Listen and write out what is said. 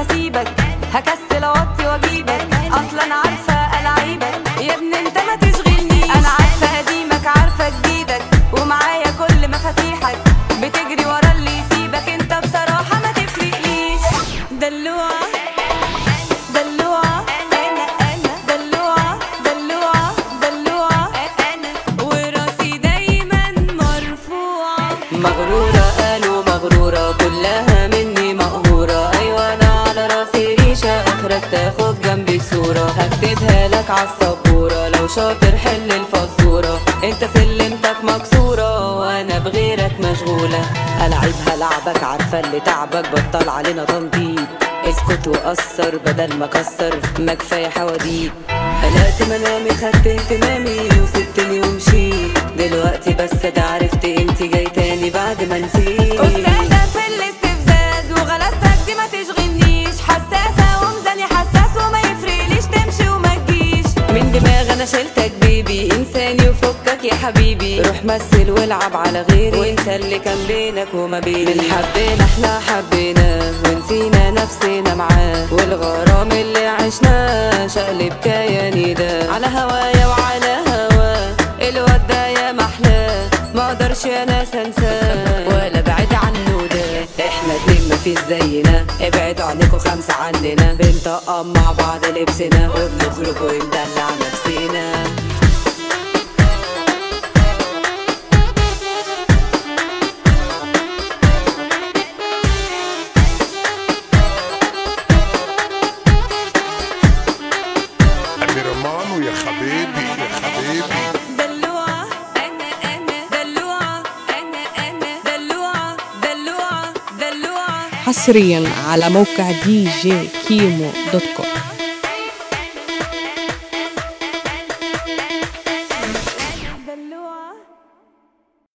هسيبك هكسل أوطي وأجيبك. أصلا عارفة ألعيبك. يا ابني أنت ما تشغلنيش أنا عارفة قديمك عارفة جديدك. ومعايا كل مفاتيحك. بتجري ورا اللي يسيبك. أنت بصراحة ما تفرقليش. دلوعه دلوعه أنا أنا دلوعه دلوعه دلوعه أنا وراسي دايما مرفوعة. مغرورة قالوا مغرورة كلها مني. ريشه اخرك تاخد جنبي صورة. هكتبها لك عالسبورة. لو شاطر حل الفزورة. انت سلمتك مكسورة. وأنا بغيرك مشغولة. ألعبها لعبك عارفة اللي تعبك بطل علينا تنطيط. اسكت وقصر بدل ما كسر. ما كفاية حواديت. قلقت منامي خدت اهتمامي. وسبتني ومشيت وفكك يا حبيبي. روح مثل والعب على غيري. وانسى اللي كان بينك وما بيني. من حبينا إحنا حبينا ونسينا نفسنا معاه. والغرام اللي عشناه شقلب كياني ده. على هوايا وعلى هوا الواد ده يا محلاه. ما أقدرش يا ناس انساه ولا بعد عنه ده. إحنا اتنين مفيش زينا. ابعدوا عنكوا خمسة عندنا بنطقم مع بعض لبسنا. وبنخرج وندلع نفسينا. أنا أنا دلوعة دلوعة دلوعة حصريا على موقع دي جي كيمو dot com